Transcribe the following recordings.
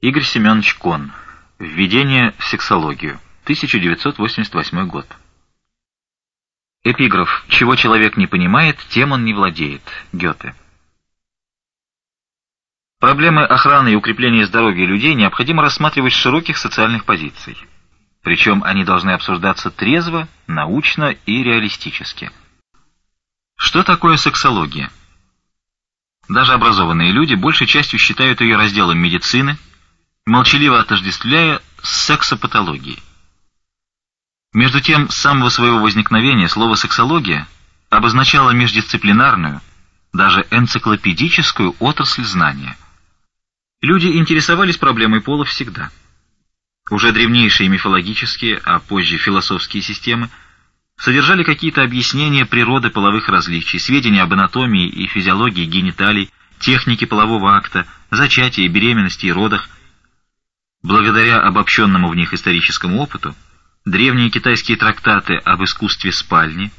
Игорь Семенович Кон. Введение в сексологию. 1988 год. Эпиграф «Чего человек не понимает, тем он не владеет». Гёте. Проблемы охраны и укрепления здоровья людей необходимо рассматривать с широких социальных позиций. Причем они должны обсуждаться трезво, научно и реалистически. Что такое сексология? Даже образованные люди большей частью считают ее разделом медицины, молчаливо отождествляя с сексопатологией. Между тем, с самого своего возникновения слово «сексология» обозначало междисциплинарную, даже энциклопедическую отрасль знания. Люди интересовались проблемой пола всегда. Уже древнейшие мифологические, а позже философские системы содержали какие-то объяснения природы половых различий, сведения об анатомии и физиологии гениталий, технике полового акта, зачатии, беременности и родах. Благодаря обобщенному в них историческому опыту, древние китайские трактаты об искусстве спальни,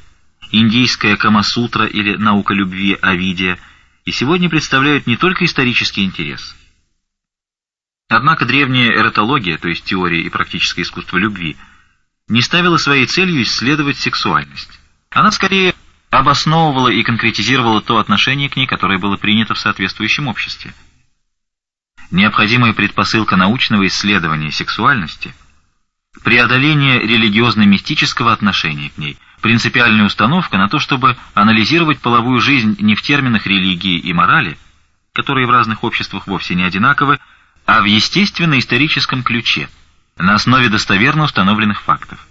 индийская Камасутра или наука любви Овидия и сегодня представляют не только исторический интерес. Однако древняя эротология, то есть теория и практическое искусство любви, не ставила своей целью исследовать сексуальность. Она скорее обосновывала и конкретизировала то отношение к ней, которое было принято в соответствующем обществе. Необходимая предпосылка научного исследования сексуальности – преодоление религиозно-мистического отношения к ней, принципиальная установка на то, чтобы анализировать половую жизнь не в терминах религии и морали, которые в разных обществах вовсе не одинаковы, а в естественно-историческом ключе, на основе достоверно установленных фактов.